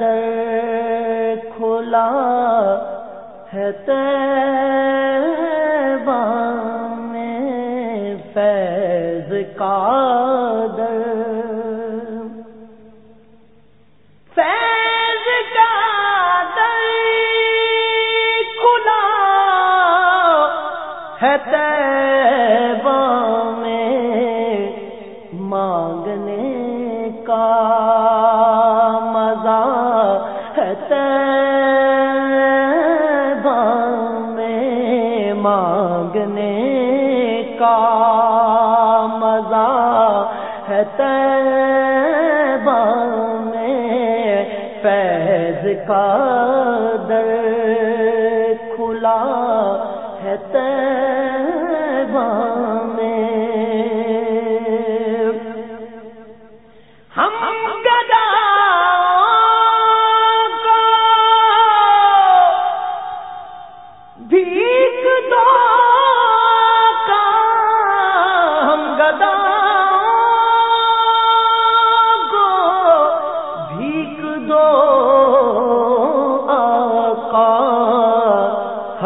در کھلا ہے میں فیض کا میں مانگنے کا کا مزہ ہے میں فیض کا در کھلا ہے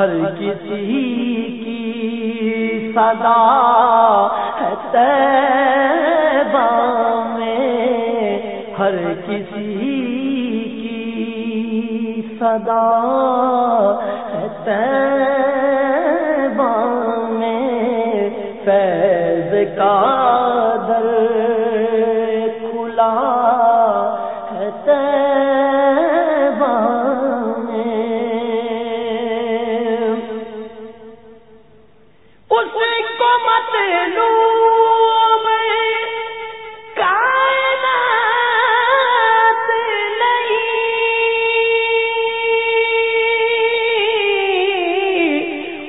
ہر کسی کی صدا تیبہ میں؟ ہر کسی کی صدا تیبہ میں؟ فیض کا در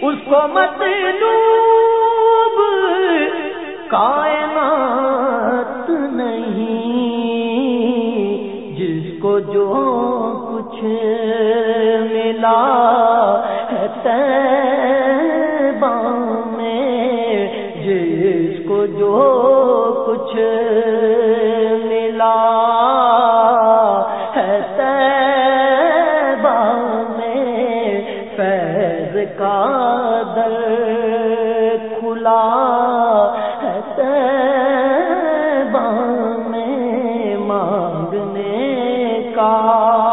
اس کو مطلوب کائنات نہیں، جس کو جو کچھ ملا میں، جس کو جو کچھ فیض کا میں مانگنے کا۔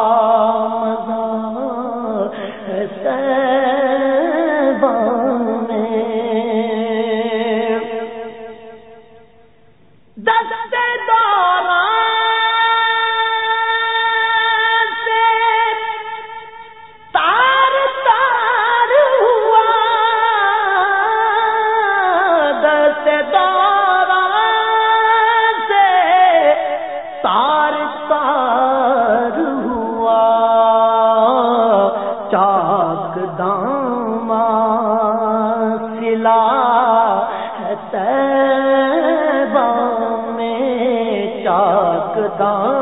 پار ہوا۔ چاک داما سلا ہے میں چاک دام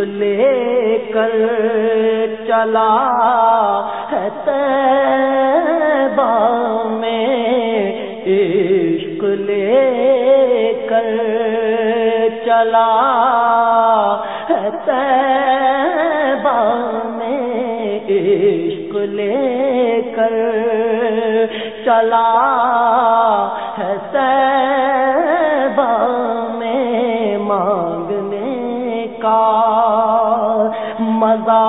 لے کر چلا ہے میں عشق لے کر چلا ہے میں عشق لے کر چلا ہے میں کا مزہ